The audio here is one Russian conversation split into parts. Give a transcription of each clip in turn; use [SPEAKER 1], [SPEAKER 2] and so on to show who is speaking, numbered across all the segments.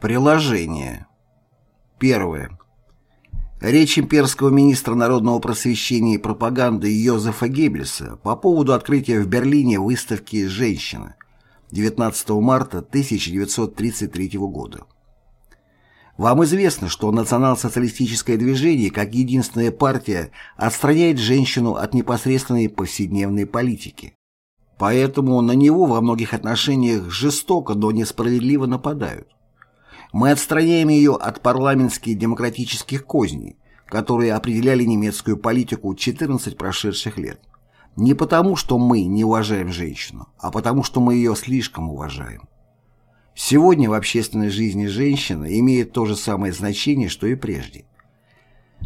[SPEAKER 1] Приложение. Первое. Речь имперского министра народного просвещения и пропаганды Йозефа Геббельса по поводу открытия в Берлине выставки «Женщина» 19 марта 1933 года. Вам известно, что национал-социалистическое движение, как единственная партия, отстраняет женщину от непосредственной повседневной политики. Поэтому на него во многих отношениях жестоко, но несправедливо нападают. Мы отстраняем ее от парламентских демократических козней, которые определяли немецкую политику 14 прошедших лет. Не потому, что мы не уважаем женщину, а потому, что мы ее слишком уважаем. Сегодня в общественной жизни женщина имеет то же самое значение, что и прежде.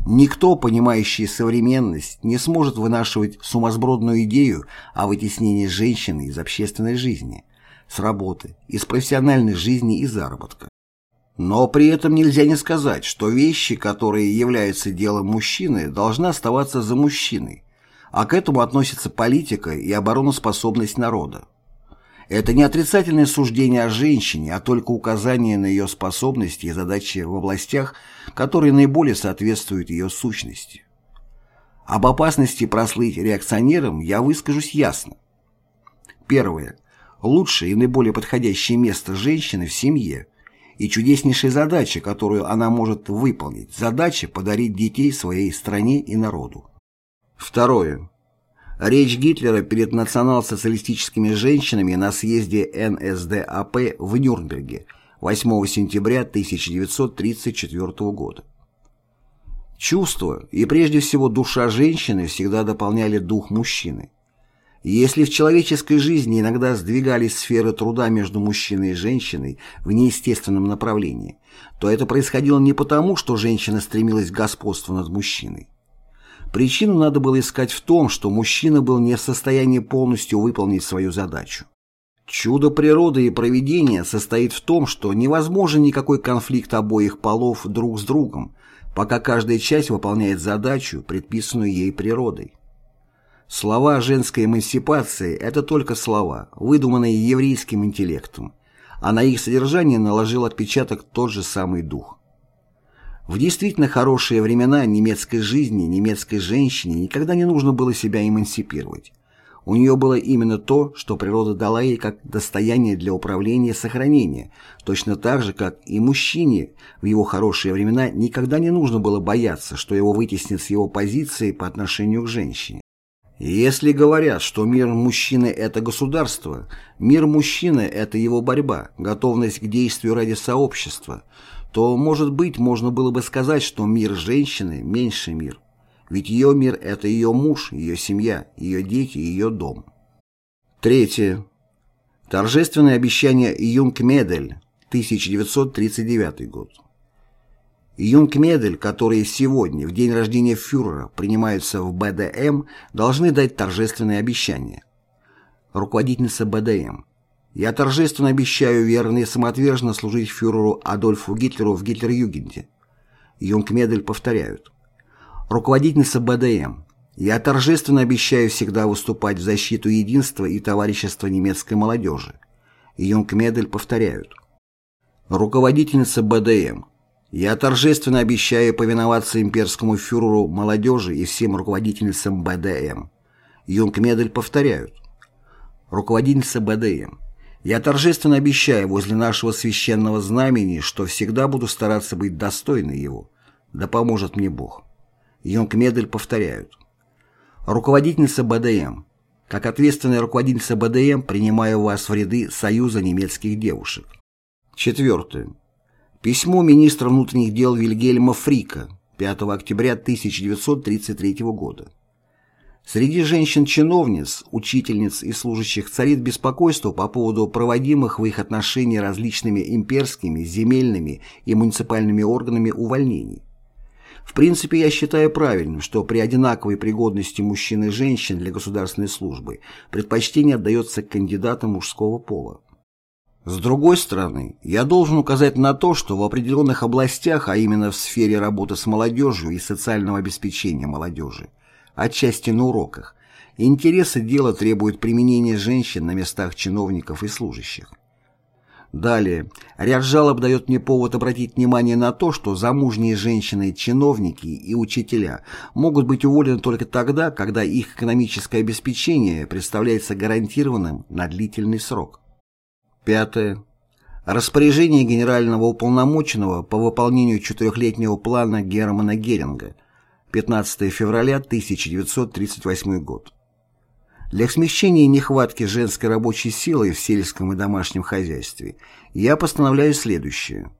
[SPEAKER 1] Никто, понимающий современность, не сможет вынашивать сумасбродную идею о вытеснении женщины из общественной жизни, с работы, из профессиональной жизни и заработка. Но при этом нельзя не сказать, что вещи, которые являются делом мужчины, должны оставаться за мужчиной, а к этому относится политика и обороноспособность народа. Это не отрицательное суждение о женщине, а только указание на ее способности и задачи в областях, которые наиболее соответствуют ее сущности. Об опасности прослыть реакционером я выскажусь ясно. Первое. Лучшее и наиболее подходящее место женщины в семье – и чудеснейшая задача, которую она может выполнить, задача подарить детей своей стране и народу. Второе. Речь Гитлера перед национал-социалистическими женщинами на съезде НСДАП в Нюрнберге 8 сентября 1934 года. Чувства и прежде всего душа женщины всегда дополняли дух мужчины. Если в человеческой жизни иногда сдвигались сферы труда между мужчиной и женщиной в неестественном направлении, то это происходило не потому, что женщина стремилась к господству над мужчиной. Причину надо было искать в том, что мужчина был не в состоянии полностью выполнить свою задачу. Чудо природы и проведения состоит в том, что невозможен никакой конфликт обоих полов друг с другом, пока каждая часть выполняет задачу, предписанную ей природой. Слова женской эмансипации – это только слова, выдуманные еврейским интеллектом, а на их содержание наложил отпечаток тот же самый дух. В действительно хорошие времена немецкой жизни немецкой женщине никогда не нужно было себя эмансипировать. У нее было именно то, что природа дала ей как достояние для управления и сохранения, точно так же, как и мужчине в его хорошие времена никогда не нужно было бояться, что его вытеснят с его позиции по отношению к женщине. Если говорят, что мир мужчины – это государство, мир мужчины – это его борьба, готовность к действию ради сообщества, то, может быть, можно было бы сказать, что мир женщины – меньший мир. Ведь ее мир – это ее муж, ее семья, ее дети, ее дом. Третье. Торжественное обещание Юнг-Медель, 1939 год. Юнг-Медель, которые сегодня, в день рождения фюрера, принимаются в БДМ, должны дать торжественное обещание. Руководительница БДМ. Я торжественно обещаю верно и самоотверженно служить фюреру Адольфу Гитлеру в Гитлер-Югенде. Юнг-Медель повторяют. Руководительница БДМ. Я торжественно обещаю всегда выступать в защиту единства и товарищества немецкой молодежи. Юнг-Медель повторяют. Руководительница БДМ. Я торжественно обещаю повиноваться имперскому фюреру молодежи и всем руководительницам БДМ. Юнг-Медель повторяют. Руководительница БДМ. Я торжественно обещаю возле нашего священного знамени, что всегда буду стараться быть достойной его. Да поможет мне Бог. Юнг-Медель повторяют. Руководительница БДМ. Как ответственная руководительница БДМ принимаю вас в ряды Союза немецких девушек. Четвертое. Письмо министра внутренних дел Вильгельма Фрика 5 октября 1933 года. Среди женщин-чиновниц, учительниц и служащих царит беспокойство по поводу проводимых в их отношении различными имперскими, земельными и муниципальными органами увольнений. В принципе, я считаю правильным, что при одинаковой пригодности мужчин и женщин для государственной службы предпочтение отдается кандидатам мужского пола. С другой стороны, я должен указать на то, что в определенных областях, а именно в сфере работы с молодежью и социального обеспечения молодежи, отчасти на уроках, интересы дела требуют применения женщин на местах чиновников и служащих. Далее. Ряд жалоб дает мне повод обратить внимание на то, что замужние женщины, чиновники и учителя могут быть уволены только тогда, когда их экономическое обеспечение представляется гарантированным на длительный срок. Пятое. Распоряжение генерального уполномоченного по выполнению четырехлетнего плана Германа Геринга. 15 февраля 1938 год. Для смягчения нехватки женской рабочей силы в сельском и домашнем хозяйстве я постановляю следующее.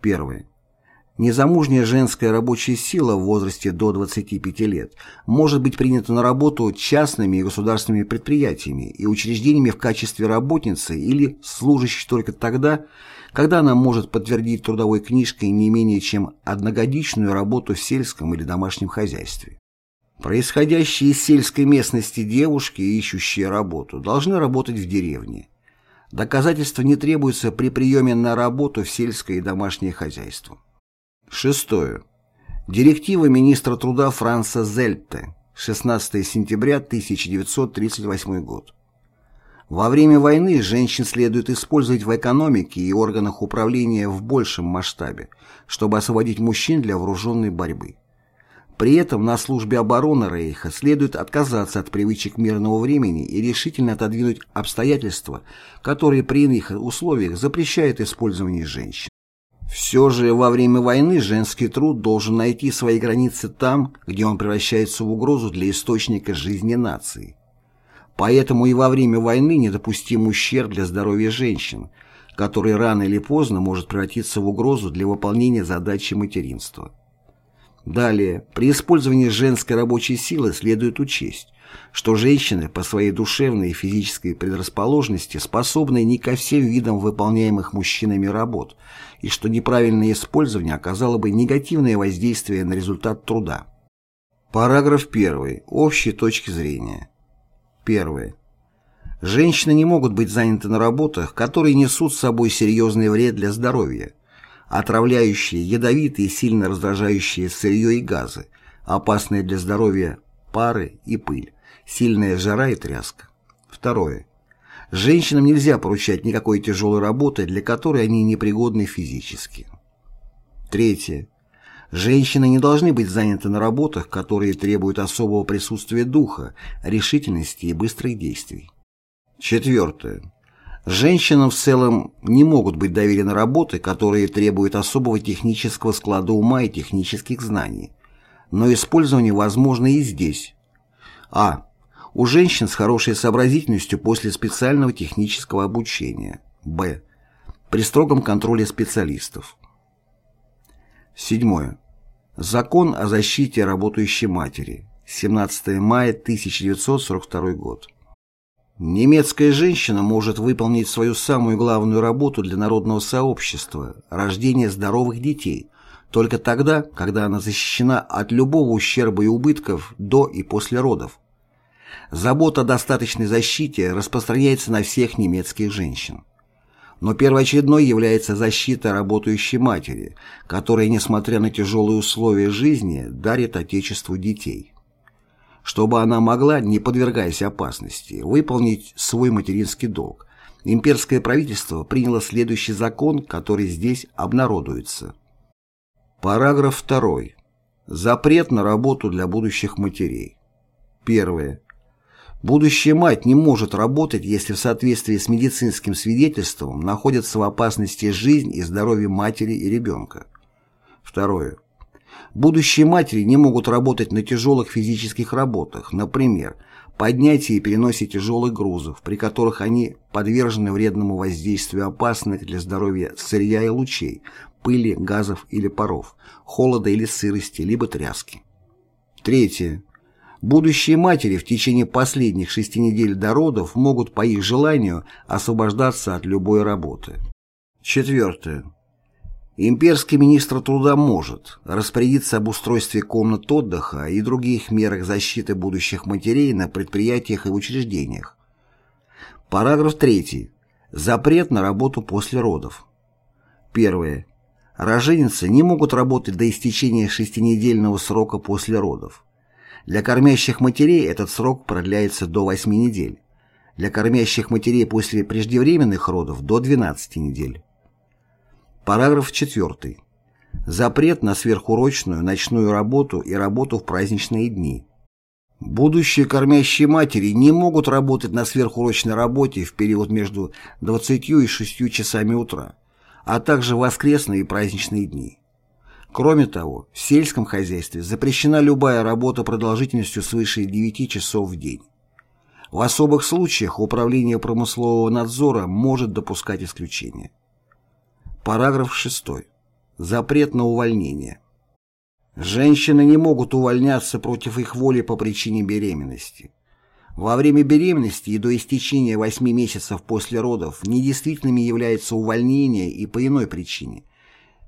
[SPEAKER 1] Первое. Незамужняя женская рабочая сила в возрасте до 25 лет может быть принята на работу частными и государственными предприятиями и учреждениями в качестве работницы или служащей только тогда, когда она может подтвердить трудовой книжкой не менее чем одногодичную работу в сельском или домашнем хозяйстве. Происходящие из сельской местности девушки, ищущие работу, должны работать в деревне. Доказательства не требуются при приеме на работу в сельское и домашнее хозяйство. Шестое. Директива министра труда Франца Зельте, 16 сентября 1938 год. Во время войны женщин следует использовать в экономике и органах управления в большем масштабе, чтобы освободить мужчин для вооруженной борьбы. При этом на службе обороны Рейха следует отказаться от привычек мирного времени и решительно отодвинуть обстоятельства, которые при иных условиях запрещают использование женщин. Все же во время войны женский труд должен найти свои границы там, где он превращается в угрозу для источника жизни нации. Поэтому и во время войны недопустим ущерб для здоровья женщин, который рано или поздно может превратиться в угрозу для выполнения задачи материнства. Далее, при использовании женской рабочей силы следует учесть, что женщины по своей душевной и физической предрасположенности способны не ко всем видам выполняемых мужчинами работ, и что неправильное использование оказало бы негативное воздействие на результат труда. Параграф 1. Общие точки зрения. Первое. Женщины не могут быть заняты на работах, которые несут с собой серьезный вред для здоровья, отравляющие, ядовитые и сильно раздражающие сырье и газы, опасные для здоровья пары и пыль, сильная жара и тряска. Второе. Женщинам нельзя поручать никакой тяжелой работы, для которой они непригодны физически. Третье. Женщины не должны быть заняты на работах, которые требуют особого присутствия духа, решительности и быстрых действий. Четвертое. Женщинам в целом не могут быть доверены работы, которые требуют особого технического склада ума и технических знаний. Но использование возможно и здесь. А. У женщин с хорошей сообразительностью после специального технического обучения. Б. При строгом контроле специалистов. Седьмое. Закон о защите работающей матери. 17 мая 1942 год. Немецкая женщина может выполнить свою самую главную работу для народного сообщества – рождение здоровых детей, только тогда, когда она защищена от любого ущерба и убытков до и после родов. Забота о достаточной защите распространяется на всех немецких женщин. Но первоочередной является защита работающей матери, которая, несмотря на тяжелые условия жизни, дарит Отечеству детей чтобы она могла, не подвергаясь опасности, выполнить свой материнский долг. Имперское правительство приняло следующий закон, который здесь обнародуется. Параграф 2. Запрет на работу для будущих матерей. Первое. Будущая мать не может работать, если в соответствии с медицинским свидетельством находится в опасности жизнь и здоровье матери и ребенка. Второе. Будущие матери не могут работать на тяжелых физических работах, например, поднятие и переносе тяжелых грузов, при которых они подвержены вредному воздействию опасных для здоровья сырья и лучей, пыли, газов или паров, холода или сырости, либо тряски. Третье. Будущие матери в течение последних шести недель до родов могут по их желанию освобождаться от любой работы. Четвертое. Имперский министр труда может распорядиться об устройстве комнат отдыха и других мерах защиты будущих матерей на предприятиях и учреждениях. Параграф 3. Запрет на работу после родов. Первое. Роженицы не могут работать до истечения шестинедельного срока после родов. Для кормящих матерей этот срок продляется до 8 недель. для кормящих матерей после преждевременных родов до 12 недель. Параграф 4. Запрет на сверхурочную ночную работу и работу в праздничные дни. Будущие кормящие матери не могут работать на сверхурочной работе в период между 20 и 6 часами утра, а также в воскресные и праздничные дни. Кроме того, в сельском хозяйстве запрещена любая работа продолжительностью свыше 9 часов в день. В особых случаях Управление промыслового надзора может допускать исключения. Параграф 6. Запрет на увольнение. Женщины не могут увольняться против их воли по причине беременности. Во время беременности и до истечения 8 месяцев после родов недействительными является увольнение и по иной причине.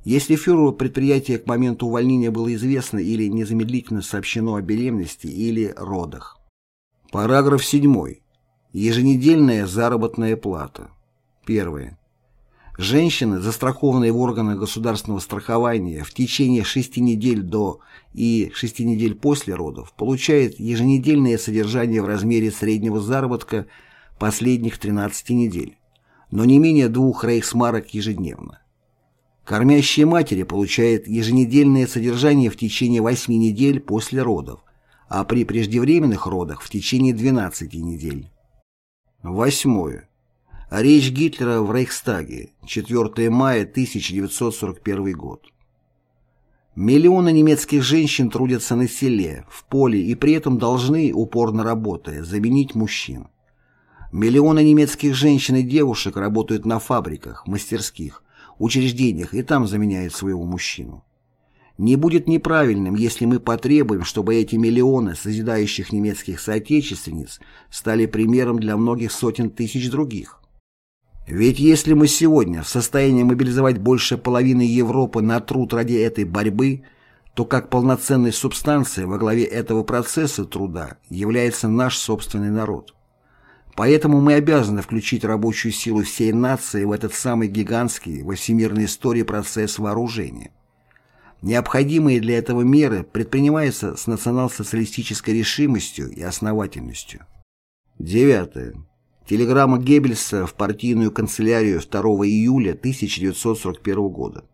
[SPEAKER 1] Если фюреру предприятия к моменту увольнения было известно или незамедлительно сообщено о беременности или родах. Параграф 7. Еженедельная заработная плата. Первое. Женщины, застрахованные в органах государственного страхования в течение 6 недель до и 6 недель после родов, получают еженедельное содержание в размере среднего заработка последних 13 недель, но не менее двух рейхсмарок ежедневно. Кормящие матери получают еженедельное содержание в течение 8 недель после родов, а при преждевременных родах в течение 12 недель. Восьмое. Речь Гитлера в Рейхстаге, 4 мая 1941 год. Миллионы немецких женщин трудятся на селе, в поле и при этом должны, упорно работая, заменить мужчин. Миллионы немецких женщин и девушек работают на фабриках, мастерских, учреждениях и там заменяют своего мужчину. Не будет неправильным, если мы потребуем, чтобы эти миллионы созидающих немецких соотечественниц стали примером для многих сотен тысяч других. Ведь если мы сегодня в состоянии мобилизовать больше половины Европы на труд ради этой борьбы, то как полноценной субстанцией во главе этого процесса труда является наш собственный народ. Поэтому мы обязаны включить рабочую силу всей нации в этот самый гигантский во всемирной истории процесс вооружения. Необходимые для этого меры предпринимаются с национал-социалистической решимостью и основательностью. Девятое. Телеграмма Геббельса в партийную канцелярию 2 июля 1941 года.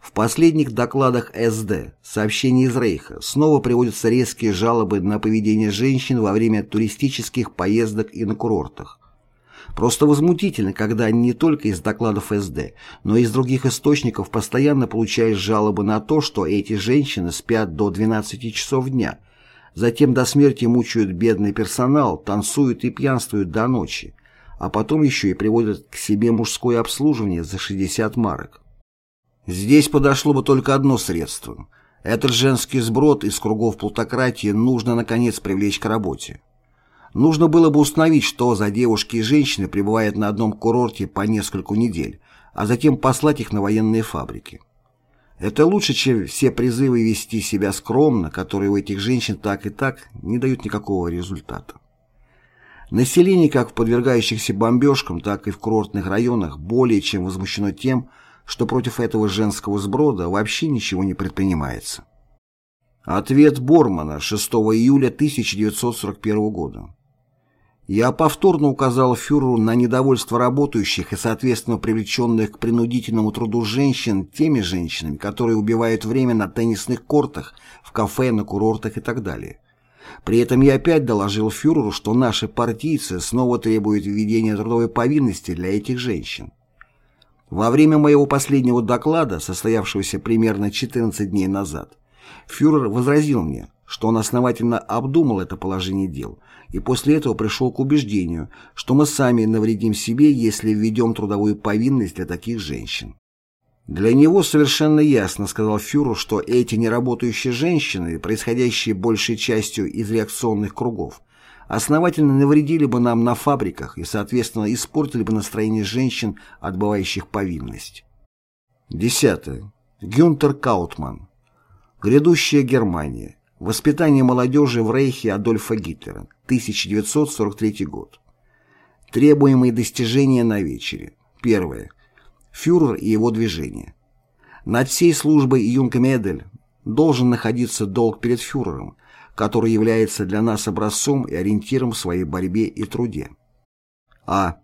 [SPEAKER 1] В последних докладах СД, сообщений из Рейха, снова приводятся резкие жалобы на поведение женщин во время туристических поездок и на курортах. Просто возмутительно, когда не только из докладов СД, но и из других источников постоянно получаешь жалобы на то, что эти женщины спят до 12 часов дня – Затем до смерти мучают бедный персонал, танцуют и пьянствуют до ночи, а потом еще и приводят к себе мужское обслуживание за 60 марок. Здесь подошло бы только одно средство. Этот женский сброд из кругов плутократии нужно, наконец, привлечь к работе. Нужно было бы установить, что за девушки и женщины пребывают на одном курорте по нескольку недель, а затем послать их на военные фабрики. Это лучше, чем все призывы вести себя скромно, которые у этих женщин так и так не дают никакого результата. Население как в подвергающихся бомбежкам, так и в курортных районах более чем возмущено тем, что против этого женского сброда вообще ничего не предпринимается. Ответ Бормана 6 июля 1941 года. Я повторно указал фюреру на недовольство работающих и, соответственно, привлеченных к принудительному труду женщин теми женщинами, которые убивают время на теннисных кортах, в кафе, на курортах и так далее. При этом я опять доложил фюреру, что наши партийцы снова требуют введения трудовой повинности для этих женщин. Во время моего последнего доклада, состоявшегося примерно 14 дней назад, фюрер возразил мне, что он основательно обдумал это положение дел и после этого пришел к убеждению, что мы сами навредим себе, если введем трудовую повинность для таких женщин. Для него совершенно ясно, сказал фюрер, что эти неработающие женщины, происходящие большей частью из реакционных кругов, основательно навредили бы нам на фабриках и, соответственно, испортили бы настроение женщин, отбывающих повинность. Десятое. Гюнтер Каутман. Грядущая Германия. Воспитание молодежи в Рейхе Адольфа Гитлера. 1943 год. Требуемые достижения на вечере. Первое. Фюрер и его движение. Над всей службой Юнгмедель должен находиться долг перед фюрером, который является для нас образцом и ориентиром в своей борьбе и труде. А.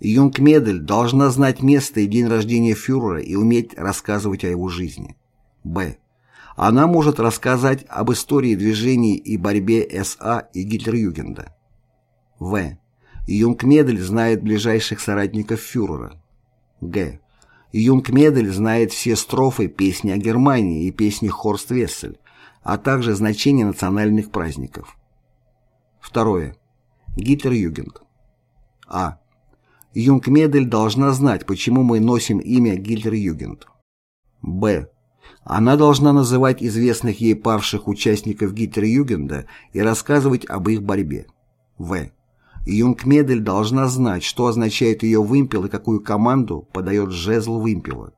[SPEAKER 1] Юнг Медель должна знать место и день рождения фюрера и уметь рассказывать о его жизни. Б. Она может рассказать об истории движений и борьбе СА и Гитлер-Югенда. В. Юнгмедель знает ближайших соратников фюрера. Г. Юнгмедель знает все строфы песни о Германии и песни Хорста Весселя, а также значение национальных праздников. Второе. Гитлер-Югенд. А. Юнгмедель должна знать, почему мы носим имя Гитлер-Югенд. Б. Она должна называть известных ей павших участников Гитлер-Югенда и рассказывать об их борьбе. В. Юнгмедель должна знать, что означает ее вымпел и какую команду подает жезл вымпела.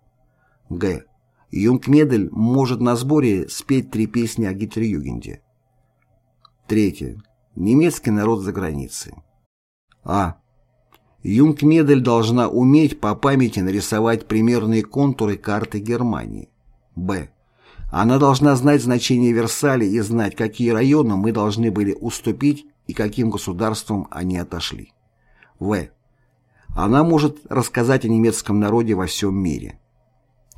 [SPEAKER 1] Г. Юнгмедель может на сборе спеть три песни о Гитлер-Югенде. Третье. Немецкий народ за границей. А. Юнгмедель должна уметь по памяти нарисовать примерные контуры карты Германии. Б. Она должна знать значение Версаля и знать, какие районы мы должны были уступить и каким государствам они отошли. В. Она может рассказать о немецком народе во всем мире.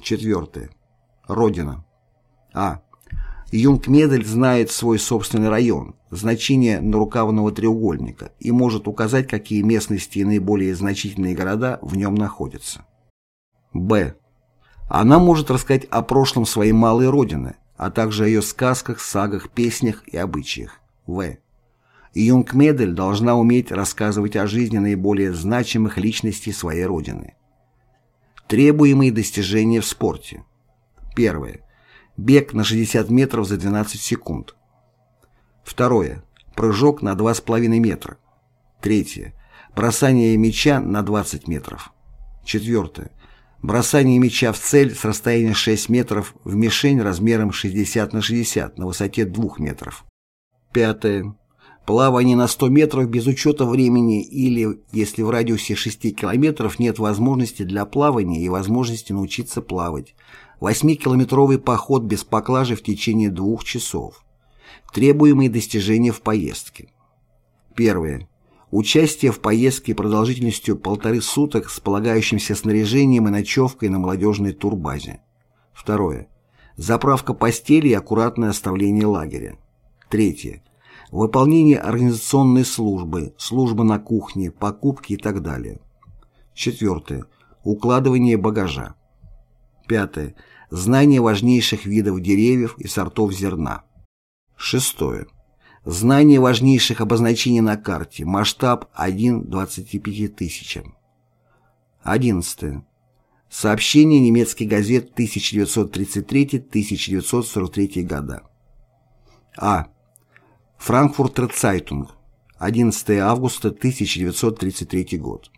[SPEAKER 1] Четвертое. Родина. А. Юнг-Медель знает свой собственный район, значение нарукавного треугольника и может указать, какие местности и наиболее значительные города в нем находятся. Б. Она может рассказать о прошлом своей малой родины, а также о ее сказках, сагах, песнях и обычаях. В. Юнг-Медель должна уметь рассказывать о жизни наиболее значимых личностей своей родины. Требуемые достижения в спорте. Первое. Бег на 60 метров за 12 секунд. Второе. Прыжок на 2,5 метра. Третье. Бросание мяча на 20 метров. Четвертое. Бросание мяча в цель с расстояния 6 метров в мишень размером 60 на 60 на высоте 2 метров. Пятое. Плавание на 100 метров без учета времени или, если в радиусе 6 километров нет возможности для плавания и возможности научиться плавать, 8-километровый поход без поклажи в течение двух часов. Требуемые достижения в поездке. Первое. Участие в поездке продолжительностью полторы суток с полагающимся снаряжением и ночевкой на молодежной турбазе. Второе. Заправка постели и аккуратное оставление лагеря. Третье выполнение организационной службы, служба на кухне, покупки и так далее. Четвертое. Укладывание багажа. Пятое. Знание важнейших видов деревьев и сортов зерна. Шестое. Знание важнейших обозначений на карте, масштаб 1 25 тысячам. Одиннадцатое. Сообщение немецких газет 1933-1943 года. А. Франкфуртер Цайтунг, 11 августа 1933 год.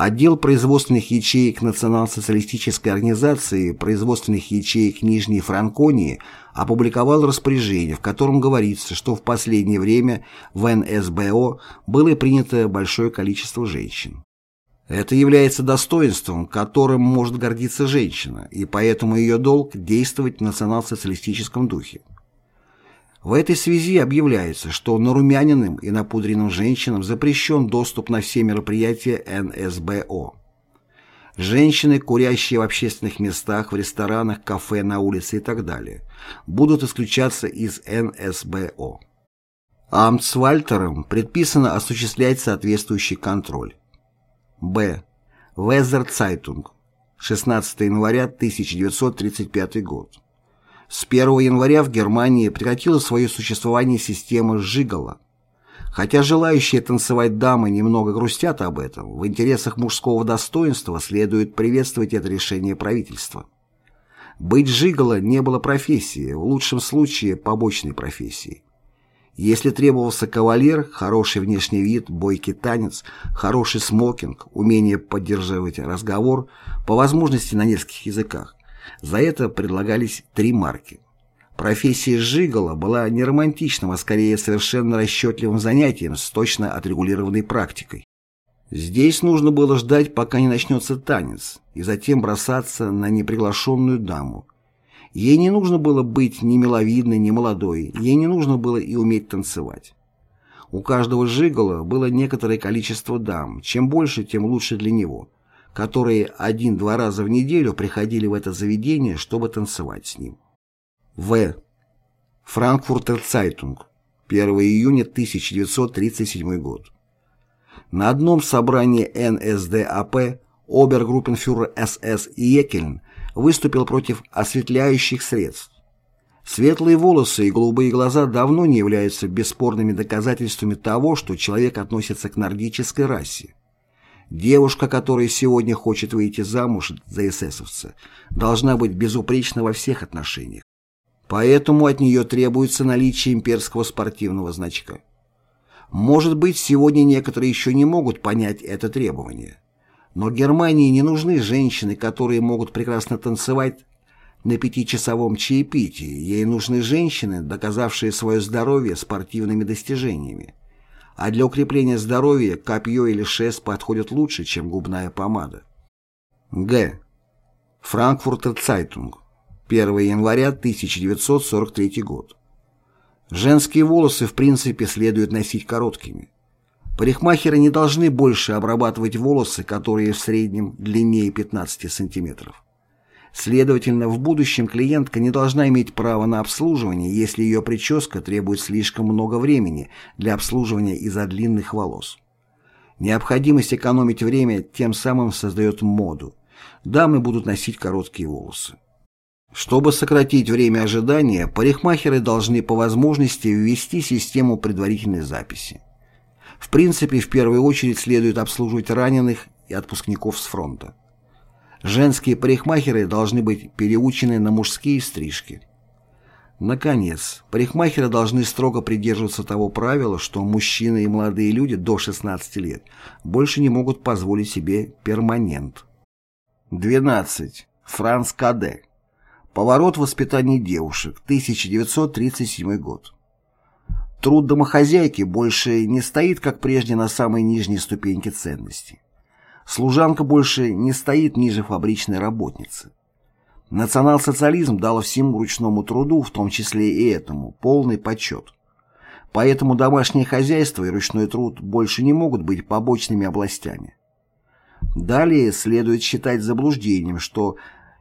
[SPEAKER 1] Отдел производственных ячеек Национал-социалистической организации производственных ячеек Нижней Франконии опубликовал распоряжение, в котором говорится, что в последнее время в НСБО было принято большое количество женщин. Это является достоинством, которым может гордиться женщина, и поэтому ее долг действовать в национал-социалистическом духе. В этой связи объявляется, что нарумяненным и напудренным женщинам запрещен доступ на все мероприятия НСБО. Женщины, курящие в общественных местах, в ресторанах, кафе, на улице и так далее, будут исключаться из НСБО. Амтсвальтерам предписано осуществлять соответствующий контроль. Б. Везер Цайтунг. 16 января 1935 год. С 1 января в Германии прекратила свое существование система Жигала. Хотя желающие танцевать дамы немного грустят об этом, в интересах мужского достоинства следует приветствовать это решение правительства. Быть Жигало не было профессии, в лучшем случае побочной профессией. Если требовался кавалер, хороший внешний вид, бойкий танец, хороший смокинг, умение поддерживать разговор, по возможности на нескольких языках, за это предлагались три марки. Профессия Жигала была не романтичным, а скорее совершенно расчетливым занятием с точно отрегулированной практикой. Здесь нужно было ждать, пока не начнется танец, и затем бросаться на неприглашенную даму. Ей не нужно было быть ни миловидной, ни молодой, ей не нужно было и уметь танцевать. У каждого жигола было некоторое количество дам, чем больше, тем лучше для него, которые один-два раза в неделю приходили в это заведение, чтобы танцевать с ним. В. Франкфуртер Цайтунг. 1 июня 1937 год. На одном собрании НСДАП обергруппенфюрер СС Екельн выступил против осветляющих средств. Светлые волосы и голубые глаза давно не являются бесспорными доказательствами того, что человек относится к нордической расе. Девушка, которая сегодня хочет выйти замуж за эсэсовца, должна быть безупречна во всех отношениях. Поэтому от нее требуется наличие имперского спортивного значка. Может быть, сегодня некоторые еще не могут понять это требование. Но Германии не нужны женщины, которые могут прекрасно танцевать на пятичасовом чаепитии. Ей нужны женщины, доказавшие свое здоровье спортивными достижениями. А для укрепления здоровья копье или шест подходят лучше, чем губная помада. Г. Франкфуртер Цайтунг. 1 января 1943 год. Женские волосы в принципе следует носить короткими. Парикмахеры не должны больше обрабатывать волосы, которые в среднем длиннее 15 сантиметров. Следовательно, в будущем клиентка не должна иметь права на обслуживание, если ее прическа требует слишком много времени для обслуживания из-за длинных волос. Необходимость экономить время тем самым создает моду. Дамы будут носить короткие волосы. Чтобы сократить время ожидания, парикмахеры должны по возможности ввести систему предварительной записи. В принципе, в первую очередь следует обслуживать раненых и отпускников с фронта. Женские парикмахеры должны быть переучены на мужские стрижки. Наконец, парикмахеры должны строго придерживаться того правила, что мужчины и молодые люди до 16 лет больше не могут позволить себе перманент. 12. Франц Каде. Поворот воспитания девушек. 1937 год. Труд домохозяйки больше не стоит, как прежде, на самой нижней ступеньке ценностей. Служанка больше не стоит ниже фабричной работницы. Национал-социализм дал всему ручному труду, в том числе и этому, полный почет. Поэтому домашнее хозяйство и ручной труд больше не могут быть побочными областями. Далее следует считать заблуждением, что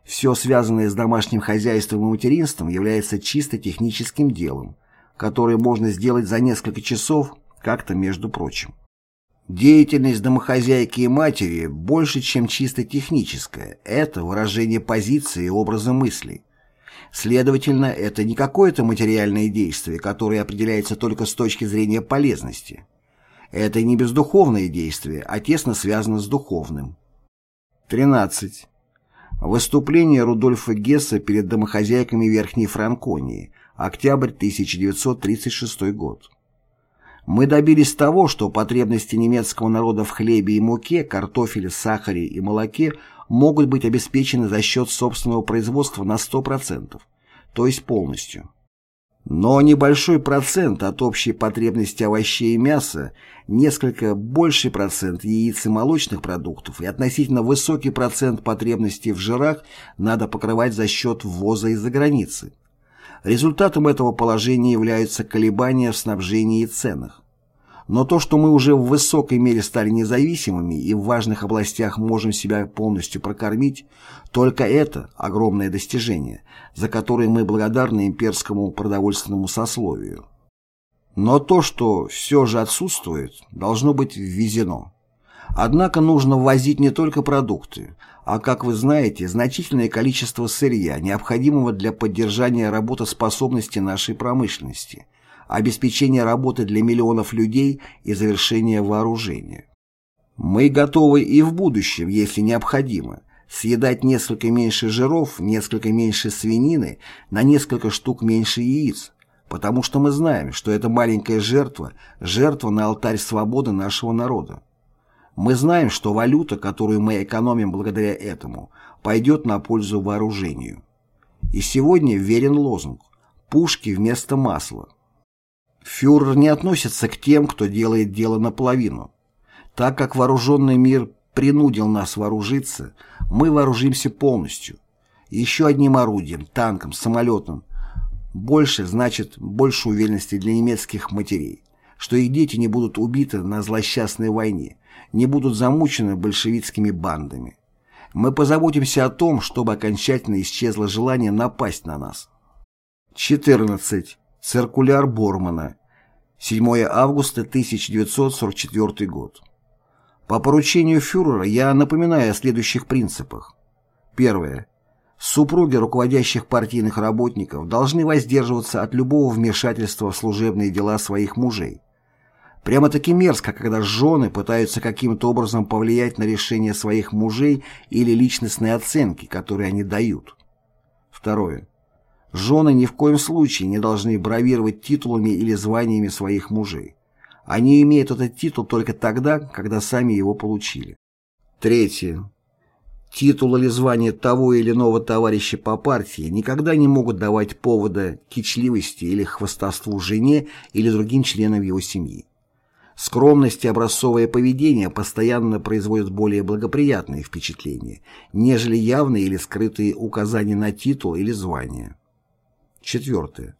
[SPEAKER 1] все связанное с домашним хозяйством и материнством является чисто техническим делом, которое можно сделать за несколько часов, как-то между прочим. Деятельность домохозяйки и матери больше, чем чисто техническая. Это выражение позиции и образа мыслей. Следовательно, это не какое-то материальное действие, которое определяется только с точки зрения полезности. Это не бездуховное действие, а тесно связано с духовным. 13. Выступление Рудольфа Гесса перед домохозяйками Верхней Франконии. Октябрь 1936 год. Мы добились того, что потребности немецкого народа в хлебе и муке, картофеле, сахаре и молоке могут быть обеспечены за счет собственного производства на 100%, то есть полностью. Но небольшой процент от общей потребности овощей и мяса, несколько больший процент яиц и молочных продуктов и относительно высокий процент потребностей в жирах надо покрывать за счет ввоза из-за границы. Результатом этого положения являются колебания в снабжении и ценах. Но то, что мы уже в высокой мере стали независимыми и в важных областях можем себя полностью прокормить, только это огромное достижение, за которое мы благодарны имперскому продовольственному сословию. Но то, что все же отсутствует, должно быть ввезено. Однако нужно ввозить не только продукты, а, как вы знаете, значительное количество сырья, необходимого для поддержания работоспособности нашей промышленности, обеспечения работы для миллионов людей и завершения вооружения. Мы готовы и в будущем, если необходимо, съедать несколько меньше жиров, несколько меньше свинины, на несколько штук меньше яиц, потому что мы знаем, что это маленькая жертва, жертва на алтарь свободы нашего народа. Мы знаем, что валюта, которую мы экономим благодаря этому, пойдет на пользу вооружению. И сегодня верен лозунг «Пушки вместо масла». Фюрер не относится к тем, кто делает дело наполовину. Так как вооруженный мир принудил нас вооружиться, мы вооружимся полностью. Еще одним орудием, танком, самолетом. Больше значит больше уверенности для немецких матерей. что их дети не будут убиты на злосчастной войне, не будут замучены большевистскими бандами. Мы позаботимся о том, чтобы окончательно исчезло желание напасть на нас. 14. Циркуляр Бормана. 7 августа 1944 год. По поручению фюрера я напоминаю о следующих принципах. Первое. Супруги руководящих партийных работников должны воздерживаться от любого вмешательства в служебные дела своих мужей. Прямо-таки мерзко, когда жены пытаются каким-то образом повлиять на решение своих мужей или личностные оценки, которые они дают. Второе. Жены ни в коем случае не должны бравировать титулами или званиями своих мужей. Они имеют этот титул только тогда, когда сами его получили. Третье. Титул или звание того или иного товарища по партии никогда не могут давать повода кичливости или хвастовству жене или другим членам его семьи. Скромность и образцовое поведение постоянно производят более благоприятные впечатления, нежели явные или скрытые указания на титул или звание. Четвертое.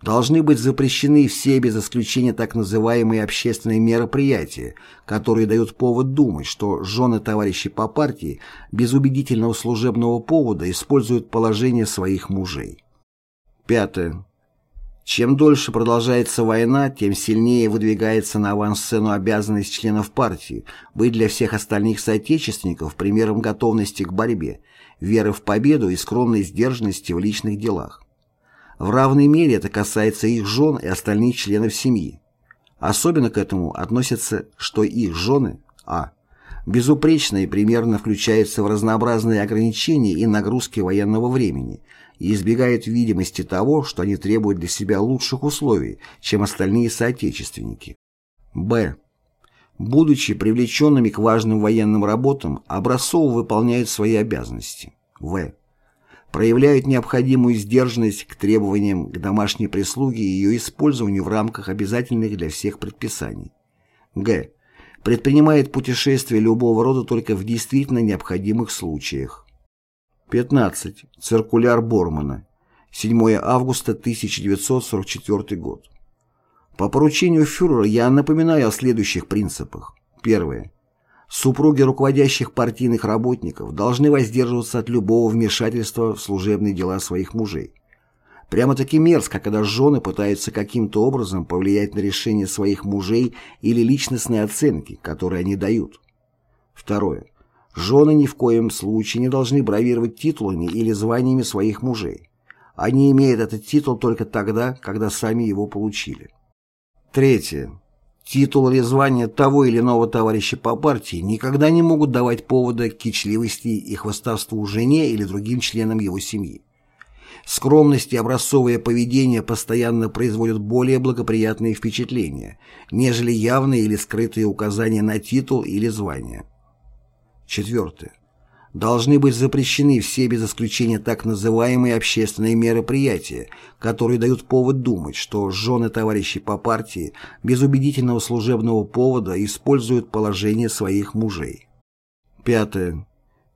[SPEAKER 1] Должны быть запрещены все без исключения так называемые общественные мероприятия, которые дают повод думать, что жены товарищей по партии без убедительного служебного повода используют положение своих мужей. Пятое. Чем дольше продолжается война, тем сильнее выдвигается на авансцену обязанность членов партии быть для всех остальных соотечественников примером готовности к борьбе, веры в победу и скромной сдержанности в личных делах. В равной мере это касается их жен и остальных членов семьи. Особенно к этому относится, что их жены а. безупречно и примерно включаются в разнообразные ограничения и нагрузки военного времени – и избегают видимости того, что они требуют для себя лучших условий, чем остальные соотечественники. Б. Будучи привлеченными к важным военным работам, образцово выполняют свои обязанности. В. Проявляют необходимую сдержанность к требованиям к домашней прислуге и ее использованию в рамках обязательных для всех предписаний. Г. Предпринимает путешествия любого рода только в действительно необходимых случаях. 15. Циркуляр Бормана. 7 августа 1944 год. По поручению фюрера я напоминаю о следующих принципах. Первое. Супруги руководящих партийных работников должны воздерживаться от любого вмешательства в служебные дела своих мужей. Прямо-таки мерзко, когда жены пытаются каким-то образом повлиять на решение своих мужей или личностные оценки, которые они дают. Второе. Жены ни в коем случае не должны бравировать титулами или званиями своих мужей. Они имеют этот титул только тогда, когда сами его получили. Третье. Титул или звание того или иного товарища по партии никогда не могут давать повода к кичливости и хвастовству жене или другим членам его семьи. Скромность и образцовое поведение постоянно производят более благоприятные впечатления, нежели явные или скрытые указания на титул или звание. Четвертое. Должны быть запрещены все без исключения так называемые общественные мероприятия, которые дают повод думать, что жены товарищей по партии без убедительного служебного повода используют положение своих мужей. Пятое.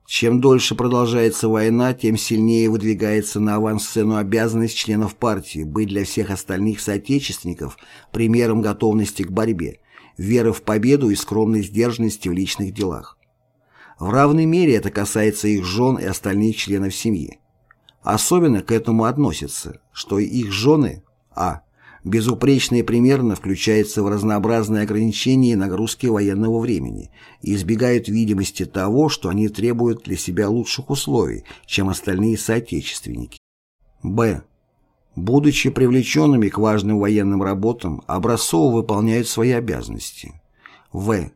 [SPEAKER 1] Чем дольше продолжается война, тем сильнее выдвигается на авансцену обязанность членов партии быть для всех остальных соотечественников примером готовности к борьбе, веры в победу и скромной сдержанности в личных делах. В равной мере это касается их жен и остальных членов семьи. Особенно к этому относится, что их жены а. безупречно и примерно включаются в разнообразные ограничения и нагрузки военного времени и избегают видимости того, что они требуют для себя лучших условий, чем остальные соотечественники. б. Будучи привлеченными к важным военным работам, образцово выполняют свои обязанности. в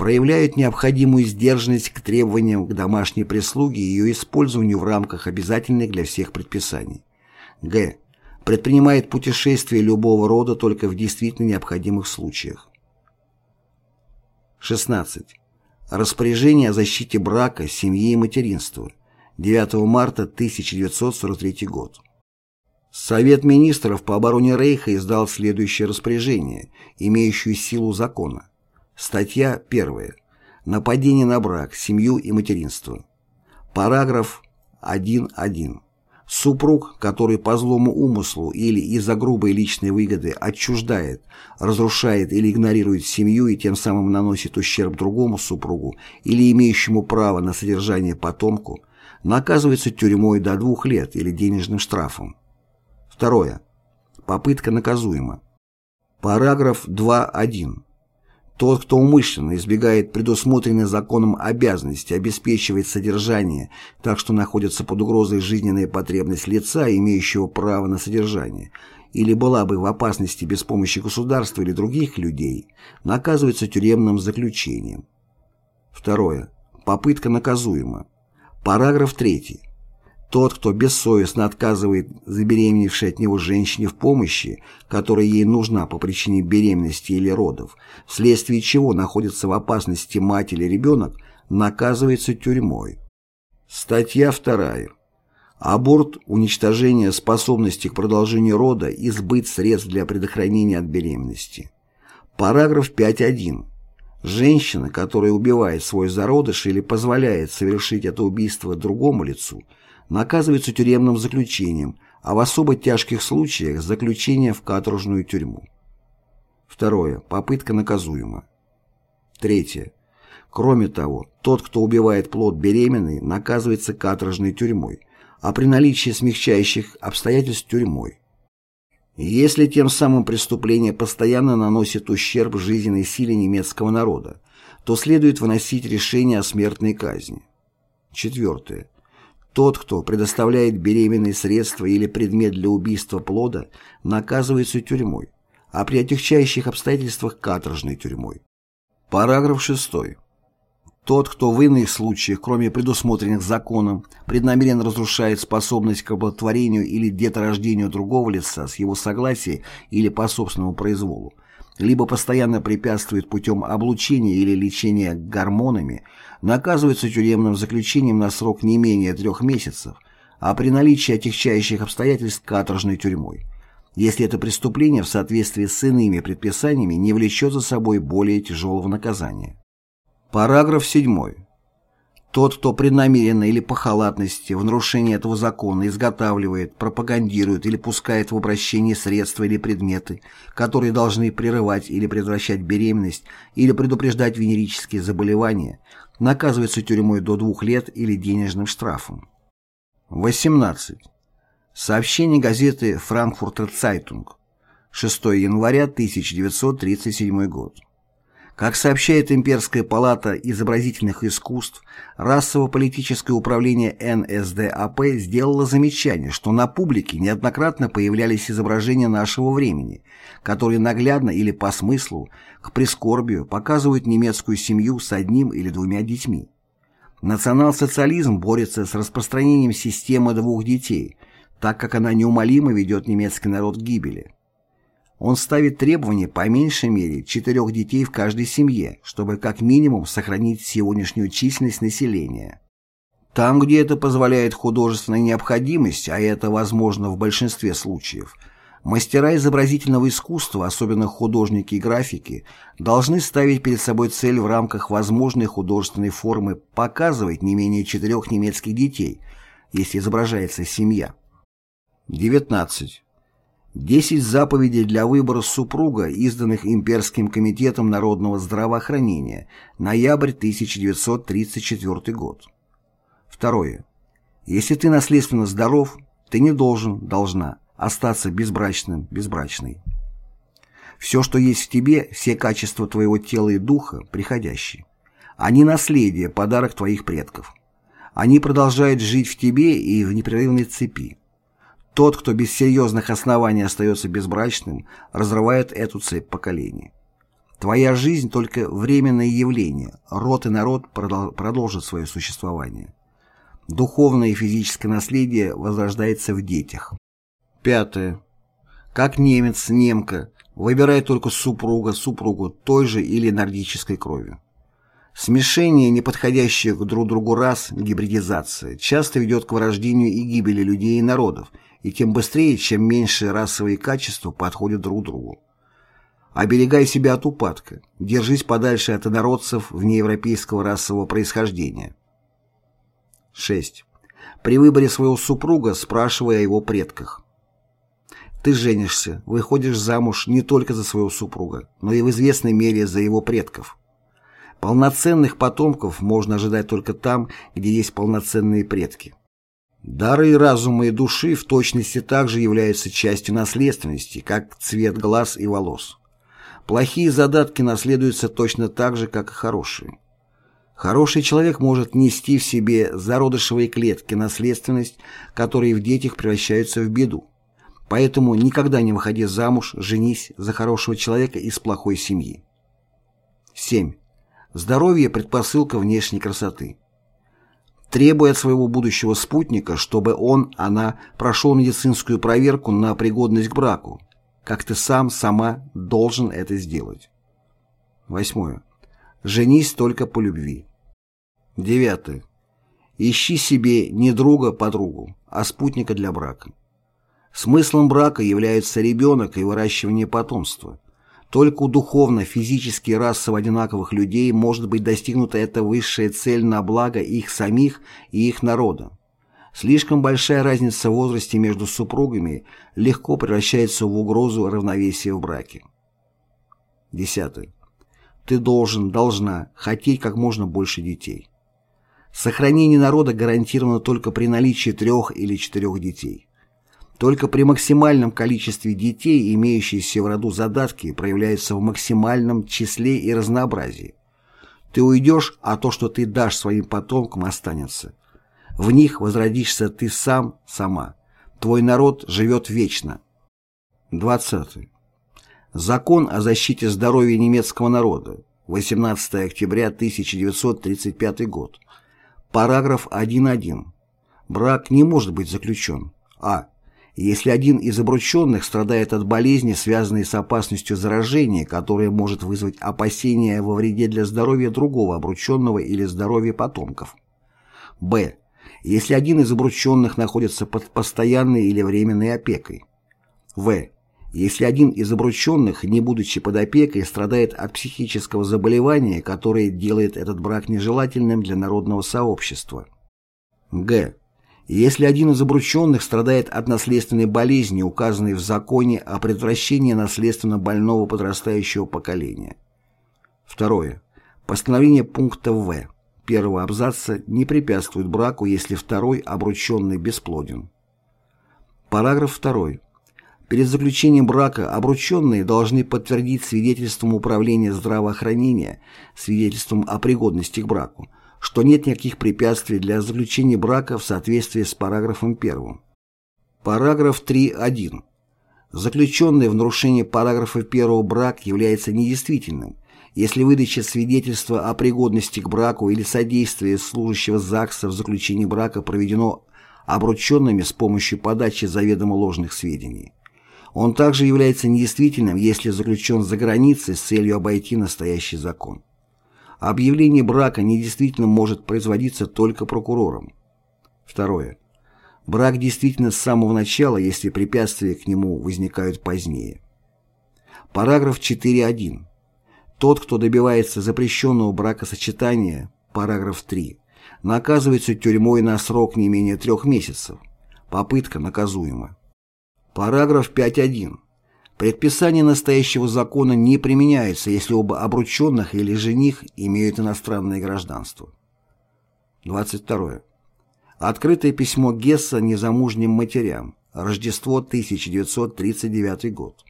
[SPEAKER 1] проявляют необходимую сдержанность к требованиям к домашней прислуге и ее использованию в рамках обязательных для всех предписаний. Г. Предпринимает путешествия любого рода только в действительно необходимых случаях. 16. Распоряжение о защите брака, семьи и материнства. 9 марта 1943 год. Совет министров по обороне Рейха издал следующее распоряжение, имеющее силу закона. Статья 1. Нападение на брак, семью и материнство. Параграф 1.1. Супруг, который по злому умыслу или из-за грубой личной выгоды отчуждает, разрушает или игнорирует семью и тем самым наносит ущерб другому супругу или имеющему право на содержание потомку, наказывается тюрьмой до двух лет или денежным штрафом. Второе. Попытка наказуема. Параграф 2.1. Тот, кто умышленно избегает предусмотренной законом обязанности обеспечивать содержание, так что находится под угрозой жизненная потребность лица, имеющего право на содержание, или была бы в опасности без помощи государства или других людей, наказывается тюремным заключением. Второе. Попытка наказуема. Параграф 3. Тот, кто бессовестно отказывает забеременевшей от него женщине в помощи, которая ей нужна по причине беременности или родов, вследствие чего находится в опасности мать или ребенок, наказывается тюрьмой. Статья 2. Аборт – уничтожение способности к продолжению рода и сбыт средств для предохранения от беременности. Параграф 5.1. Женщина, которая убивает свой зародыш или позволяет совершить это убийство другому лицу – наказывается тюремным заключением, а в особо тяжких случаях – заключение в каторжную тюрьму. Второе. Попытка наказуема. Третье. Кроме того, тот, кто убивает плод беременной, наказывается каторжной тюрьмой, а при наличии смягчающих обстоятельств – тюрьмой. Если тем самым преступление постоянно наносит ущерб жизненной силе немецкого народа, то следует выносить решение о смертной казни. Четвертое. Тот, кто предоставляет беременные средства или предмет для убийства плода, наказывается тюрьмой, а при отягчающих обстоятельствах – каторжной тюрьмой. Параграф 6. Тот, кто в иных случаях, кроме предусмотренных законом, преднамеренно разрушает способность к оплодотворению или деторождению другого лица с его согласия или по собственному произволу, либо постоянно препятствует путем облучения или лечения гормонами, наказывается тюремным заключением на срок не менее трех месяцев, а при наличии отягчающих обстоятельств каторжной тюрьмой, если это преступление в соответствии с иными предписаниями не влечет за собой более тяжелого наказания. Параграф 7. Тот, кто преднамеренно или по халатности в нарушении этого закона изготавливает, пропагандирует или пускает в обращение средства или предметы, которые должны прерывать или предотвращать беременность или предупреждать венерические заболевания, наказывается тюрьмой до двух лет или денежным штрафом. 18. Сообщение газеты «Франкфуртер Цайтунг», 6 января 1937 год. Как сообщает Имперская палата изобразительных искусств, расово-политическое управление НСДАП сделало замечание, что на публике неоднократно появлялись изображения нашего времени, которые наглядно или по смыслу, к прискорбию, показывают немецкую семью с одним или двумя детьми. Национал-социализм борется с распространением системы двух детей, так как она неумолимо ведет немецкий народ к гибели. Он ставит требование по меньшей мере четырех детей в каждой семье, чтобы как минимум сохранить сегодняшнюю численность населения. Там, где это позволяет художественная необходимость, а это возможно в большинстве случаев, мастера изобразительного искусства, особенно художники и графики, должны ставить перед собой цель в рамках возможной художественной формы показывать не менее четырех немецких детей, если изображается семья. 19. Десять заповедей для выбора супруга, изданных Имперским комитетом народного здравоохранения, ноябрь 1934 год. Второе. Если ты наследственно здоров, ты не должен, должна остаться безбрачным, безбрачной. Все, что есть в тебе, все качества твоего тела и духа, приходящие. Они наследие, подарок твоих предков. Они продолжают жить в тебе и в непрерывной цепи. Тот, кто без серьезных оснований остается безбрачным, разрывает эту цепь поколений. Твоя жизнь – только временное явление, род и народ продолжат свое существование. Духовное и физическое наследие возрождается в детях. Пятое. Как немец, немка, выбирает только супруга, супругу той же или нордической крови. Смешение неподходящих друг другу рас, гибридизация, часто ведет к вырождению и гибели людей и народов, и тем быстрее, чем меньше расовые качества подходят друг другу. Оберегай себя от упадка, держись подальше от инородцев внеевропейского расового происхождения. 6. при выборе своего супруга спрашивая о его предках. Ты женишься, выходишь замуж не только за своего супруга, но и в известной мере за его предков. Полноценных потомков можно ожидать только там, где есть полноценные предки. Дары разума и души в точности также являются частью наследственности, как цвет глаз и волос. Плохие задатки наследуются точно так же, как и хорошие. Хороший человек может нести в себе зародышевые клетки наследственность, которые в детях превращаются в беду. Поэтому никогда не выходи замуж, женись за хорошего человека из плохой семьи. 7. Здоровье – предпосылка внешней красоты. Требуй от своего будущего спутника, чтобы он, она, прошел медицинскую проверку на пригодность к браку, как ты сам, сама должен это сделать. 8. Женись только по любви. Девятое. Ищи себе не друга-подругу, а спутника для брака. Смыслом брака является ребенок и выращивание потомства. Только у духовно-физически расово одинаковых людей может быть достигнута эта высшая цель на благо их самих и их народа. Слишком большая разница в возрасте между супругами легко превращается в угрозу равновесия в браке. Десятое. Ты должен, должна хотеть как можно больше детей. Сохранение народа гарантировано только при наличии трех или четырех детей. Только при максимальном количестве детей, имеющиеся в роду задатки, проявляются в максимальном числе и разнообразии. Ты уйдешь, а то, что ты дашь своим потомкам, останется. В них возродишься ты сам, сама. Твой народ живет вечно. 20. Закон о защите здоровья немецкого народа. 18 октября 1935 год. Параграф 1.1. Брак не может быть заключен. А. Если один из обрученных страдает от болезни, связанной с опасностью заражения, которая может вызвать опасения во вреде для здоровья другого обрученного или здоровья потомков. Б. Если один из обрученных находится под постоянной или временной опекой. В. Если один из обрученных, не будучи под опекой, страдает от психического заболевания, которое делает этот брак нежелательным для народного сообщества. Г. Если один из обрученных страдает от наследственной болезни, указанной в законе о предотвращении наследственно больного подрастающего поколения. Второе. Постановление пункта В. Первого абзаца не препятствует браку, если второй обрученный бесплоден. Параграф 2. Перед заключением брака обрученные должны подтвердить свидетельством управления здравоохранения, свидетельством о пригодности к браку, что нет никаких препятствий для заключения брака в соответствии с параграфом 1. Параграф 3.1. Заключенный в нарушении параграфа 1 брак является недействительным, если выдача свидетельства о пригодности к браку или содействие служащего ЗАГСа в заключении брака проведено обрученными с помощью подачи заведомо ложных сведений. Он также является недействительным, если заключен за границей с целью обойти настоящий закон. Объявление брака недействительным может производиться только прокурором. Второе. Брак действительно с самого начала, если препятствия к нему возникают позднее. Параграф 4.1. Тот, кто добивается запрещенного бракосочетания, параграф 3, наказывается тюрьмой на срок не менее трех месяцев. Попытка наказуема. Параграф 5.1. Предписание настоящего закона не применяется, если оба обрученных или жених имеют иностранное гражданство. 22. Открытое письмо Гесса незамужним матерям. Рождество 1939 год.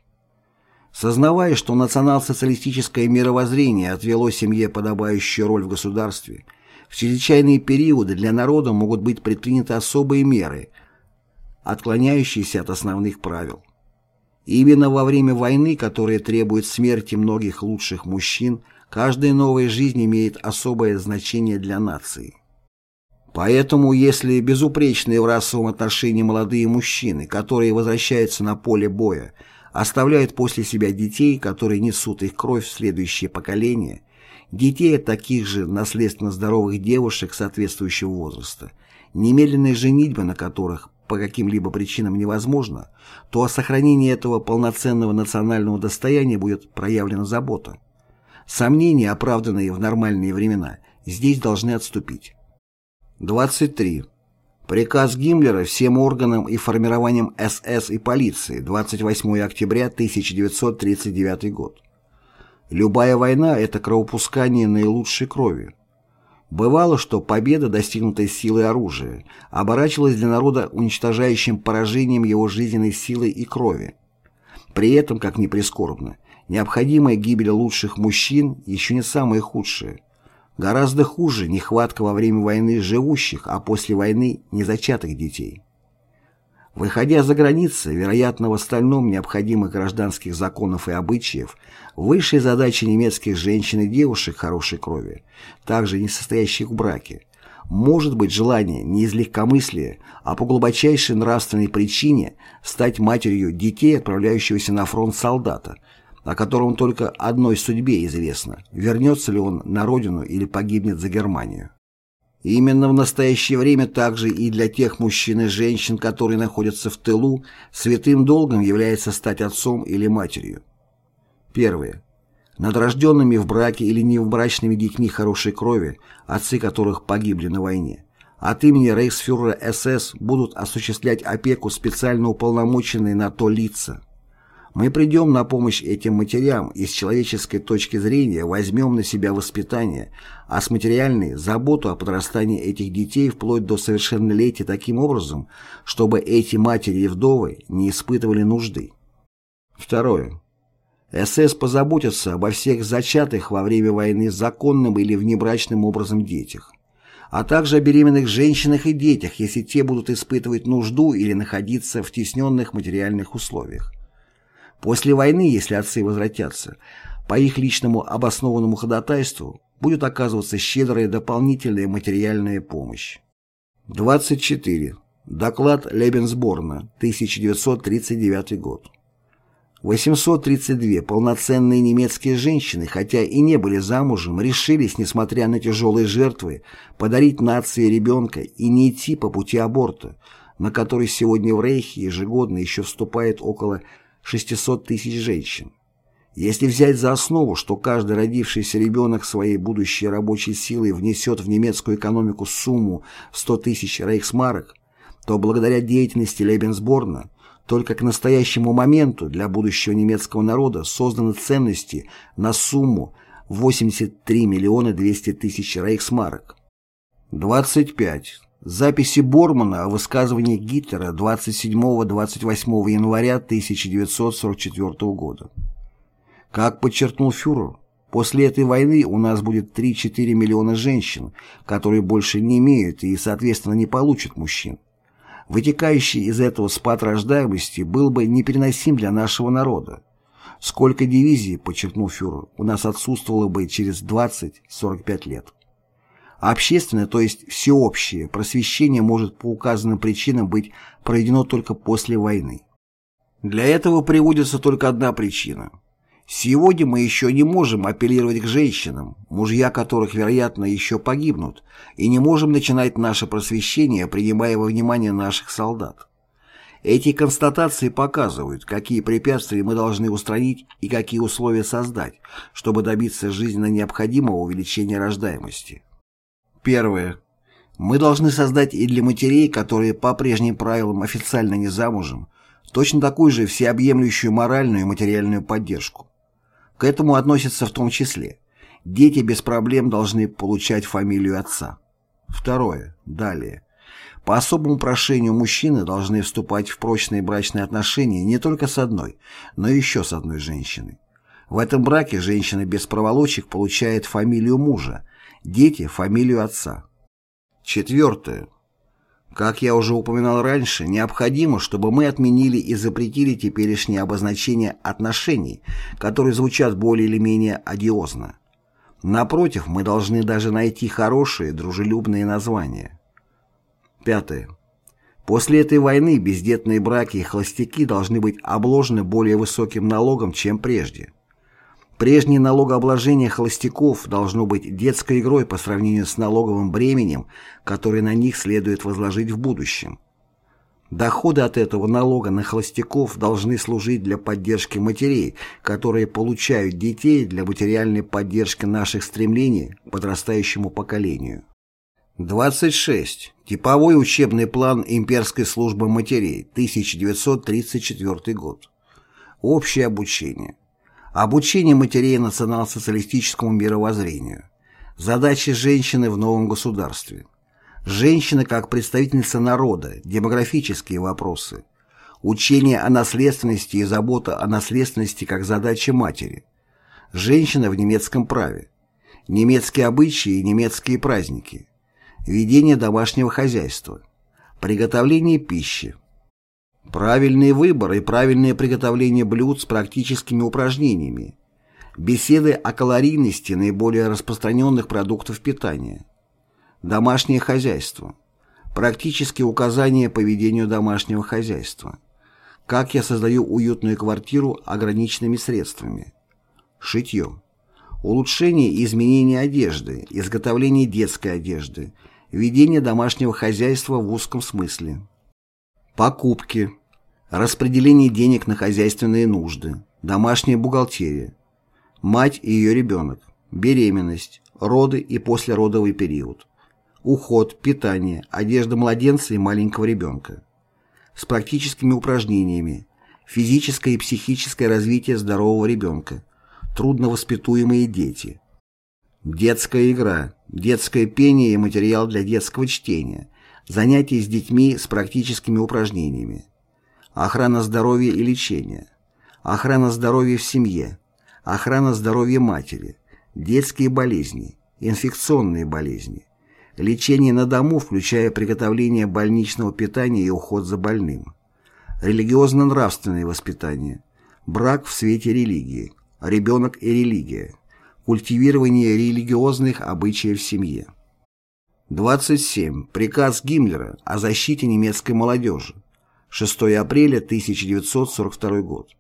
[SPEAKER 1] Сознавая, что национал-социалистическое мировоззрение отвело семье подобающую роль в государстве, в чрезвычайные периоды для народа могут быть предприняты особые меры, отклоняющиеся от основных правил. Именно во время войны, которая требует смерти многих лучших мужчин, каждая новая жизнь имеет особое значение для нации. Поэтому, если безупречные в расовом отношении молодые мужчины, которые возвращаются на поле боя, оставляют после себя детей, которые несут их кровь в следующее поколение, детей от таких же наследственно здоровых девушек соответствующего возраста, немедленная женитьба на которых по каким-либо причинам невозможно, то о сохранении этого полноценного национального достояния будет проявлена забота. Сомнения, оправданные в нормальные времена, здесь должны отступить. 23. Приказ Гиммлера всем органам и формированиям СС и полиции 28 октября 1939 год. Любая война – это кровопускание наилучшей крови. Бывало, что победа, достигнутая силой оружия, оборачивалась для народа уничтожающим поражением его жизненной силы и крови. При этом, как ни прискорбно, необходимая гибель лучших мужчин еще не самое худшее – Гораздо хуже нехватка во время войны живущих, а после войны незачатых детей. Выходя за границы, вероятно, в остальном необходимых гражданских законов и обычаев, высшей задачей немецких женщин и девушек хорошей крови, также не состоящих в браке, может быть желание не из легкомыслия, а по глубочайшей нравственной причине стать матерью детей, отправляющегося на фронт солдата, о котором только одной судьбе известно, вернется ли он на родину или погибнет за Германию. Именно в настоящее время также и для тех мужчин и женщин, которые находятся в тылу, святым долгом является стать отцом или матерью. Первое. Над рожденными в браке или невбрачными детьми хорошей крови, отцы которых погибли на войне, от имени рейхсфюрера СС будут осуществлять опеку специально уполномоченные на то лица – мы придем на помощь этим матерям и с человеческой точки зрения возьмем на себя воспитание, а с материальной – заботу о подрастании этих детей вплоть до совершеннолетия таким образом, чтобы эти матери и вдовы не испытывали нужды. Второе. СС позаботится обо всех зачатых во время войны законным или внебрачным образом детях, а также о беременных женщинах и детях, если те будут испытывать нужду или находиться в тесненных материальных условиях. После войны, если отцы возвратятся, по их личному обоснованному ходатайству будет оказываться щедрая дополнительная материальная помощь. 24. Доклад Лебенсборна, 1939 год. 832 полноценные немецкие женщины, хотя и не были замужем, решились, несмотря на тяжелые жертвы, подарить нации ребенка и не идти по пути аборта, на который сегодня в Рейхе ежегодно еще вступает около 600 тысяч женщин. Если взять за основу, что каждый родившийся ребенок своей будущей рабочей силой внесет в немецкую экономику сумму в 100 тысяч рейхсмарок, то благодаря деятельности Лебенсборна только к настоящему моменту для будущего немецкого народа созданы ценности на сумму 83 миллиона 200 тысяч рейхсмарок. 25. Записи Бормана о высказывании Гитлера 27-28 января 1944 года. Как подчеркнул фюрер, после этой войны у нас будет 3-4 миллиона женщин, которые больше не имеют и, соответственно, не получат мужчин. Вытекающий из этого спад рождаемости был бы непереносим для нашего народа. Сколько дивизий, подчеркнул фюрер, у нас отсутствовало бы через 20-45 лет. Общественное, то есть всеобщее, просвещение может по указанным причинам быть проведено только после войны. Для этого приводится только одна причина. Сегодня мы еще не можем апеллировать к женщинам, мужья которых, вероятно, еще погибнут, и не можем начинать наше просвещение, принимая во внимание наших солдат. Эти констатации показывают, какие препятствия мы должны устранить и какие условия создать, чтобы добиться жизненно необходимого увеличения рождаемости. Первое. Мы должны создать и для матерей, которые по прежним правилам официально не замужем, точно такую же всеобъемлющую моральную и материальную поддержку. К этому относятся в том числе дети без проблем должны получать фамилию отца. Второе. Далее. По особому прошению мужчины должны вступать в прочные брачные отношения не только с одной, но еще с одной женщиной. В этом браке женщина без проволочек получает фамилию мужа, дети – фамилию отца. Четвертое. Как я уже упоминал раньше, необходимо, чтобы мы отменили и запретили теперешние обозначения отношений, которые звучат более или менее одиозно. Напротив, мы должны даже найти хорошие, дружелюбные названия. Пятое. После этой войны бездетные браки и холостяки должны быть обложены более высоким налогом, чем прежде. Прежнее налогообложение холостяков должно быть детской игрой по сравнению с налоговым бременем, которое на них следует возложить в будущем. Доходы от этого налога на холостяков должны служить для поддержки матерей, которые получают детей для материальной поддержки наших стремлений к подрастающему поколению. 26. Типовой учебный план имперской службы матерей, 1934 год. Общее обучение. Обучение матерей национал-социалистическому мировоззрению. Задачи женщины в новом государстве. Женщина как представительница народа, демографические вопросы. Учение о наследственности и забота о наследственности как задача матери. Женщина в немецком праве. Немецкие обычаи и немецкие праздники ведение домашнего хозяйства, приготовление пищи, правильный выбор и правильное приготовление блюд с практическими упражнениями, беседы о калорийности наиболее распространенных продуктов питания, домашнее хозяйство, практические указания по ведению домашнего хозяйства, как я создаю уютную квартиру ограниченными средствами, шитье, улучшение и изменение одежды, изготовление детской одежды, Ведение домашнего хозяйства в узком смысле. Покупки. Распределение денег на хозяйственные нужды. Домашняя бухгалтерия. Мать и ее ребенок. Беременность. Роды и послеродовый период. Уход, питание, одежда младенца и маленького ребенка. С практическими упражнениями. Физическое и психическое развитие здорового ребенка. Трудновоспитуемые дети. Детская игра, детское пение и материал для детского чтения, занятия с детьми с практическими упражнениями, охрана здоровья и лечения, охрана здоровья в семье, охрана здоровья матери, детские болезни, инфекционные болезни, лечение на дому, включая приготовление больничного питания и уход за больным, религиозно-нравственное воспитание, брак в свете религии, ребенок и религия, Культивирование религиозных обычаев в семье. 27. Приказ Гиммлера о защите немецкой молодежи. 6 апреля 1942 год.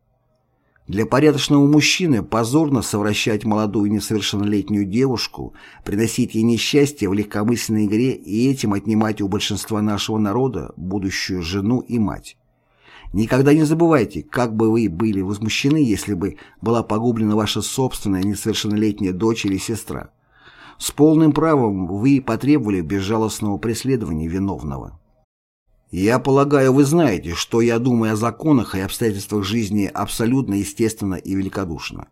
[SPEAKER 1] Для порядочного мужчины позорно совращать молодую несовершеннолетнюю девушку, приносить ей несчастье в легкомысленной игре и этим отнимать у большинства нашего народа будущую жену и мать. Никогда не забывайте, как бы вы были возмущены, если бы была погублена ваша собственная несовершеннолетняя дочь или сестра. С полным правом вы потребовали безжалостного преследования виновного. Я полагаю, вы знаете, что я думаю о законах и обстоятельствах жизни абсолютно естественно и великодушно.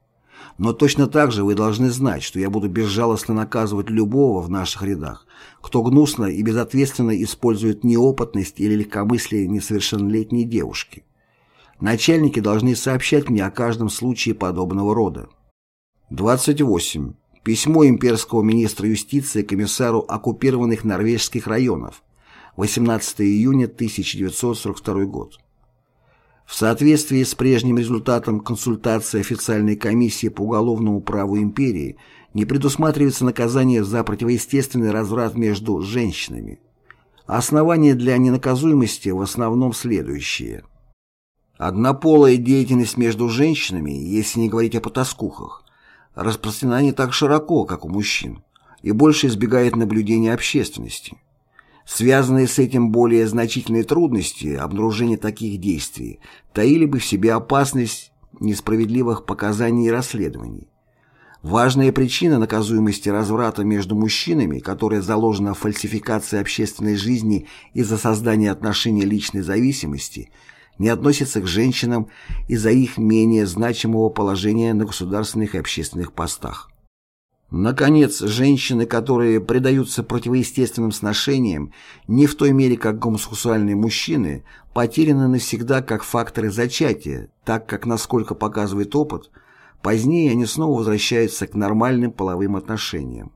[SPEAKER 1] Но точно так же вы должны знать, что я буду безжалостно наказывать любого в наших рядах, кто гнусно и безответственно использует неопытность или легкомыслие несовершеннолетней девушки. Начальники должны сообщать мне о каждом случае подобного рода. 28. Письмо имперского министра юстиции комиссару оккупированных норвежских районов. 18 июня 1942 год. В соответствии с прежним результатом консультации официальной комиссии по уголовному праву империи не предусматривается наказание за противоестественный разврат между женщинами. Основания для ненаказуемости в основном следующие. Однополая деятельность между женщинами, если не говорить о потаскухах, распространена не так широко, как у мужчин, и больше избегает наблюдения общественности. Связанные с этим более значительные трудности обнаружения таких действий таили бы в себе опасность несправедливых показаний и расследований. Важная причина наказуемости разврата между мужчинами, которая заложена в фальсификации общественной жизни из-за создания отношений личной зависимости, не относится к женщинам из-за их менее значимого положения на государственных и общественных постах. Наконец, женщины, которые предаются противоестественным сношениям не в той мере, как гомосексуальные мужчины, потеряны навсегда как факторы зачатия, так как, насколько показывает опыт, позднее они снова возвращаются к нормальным половым отношениям.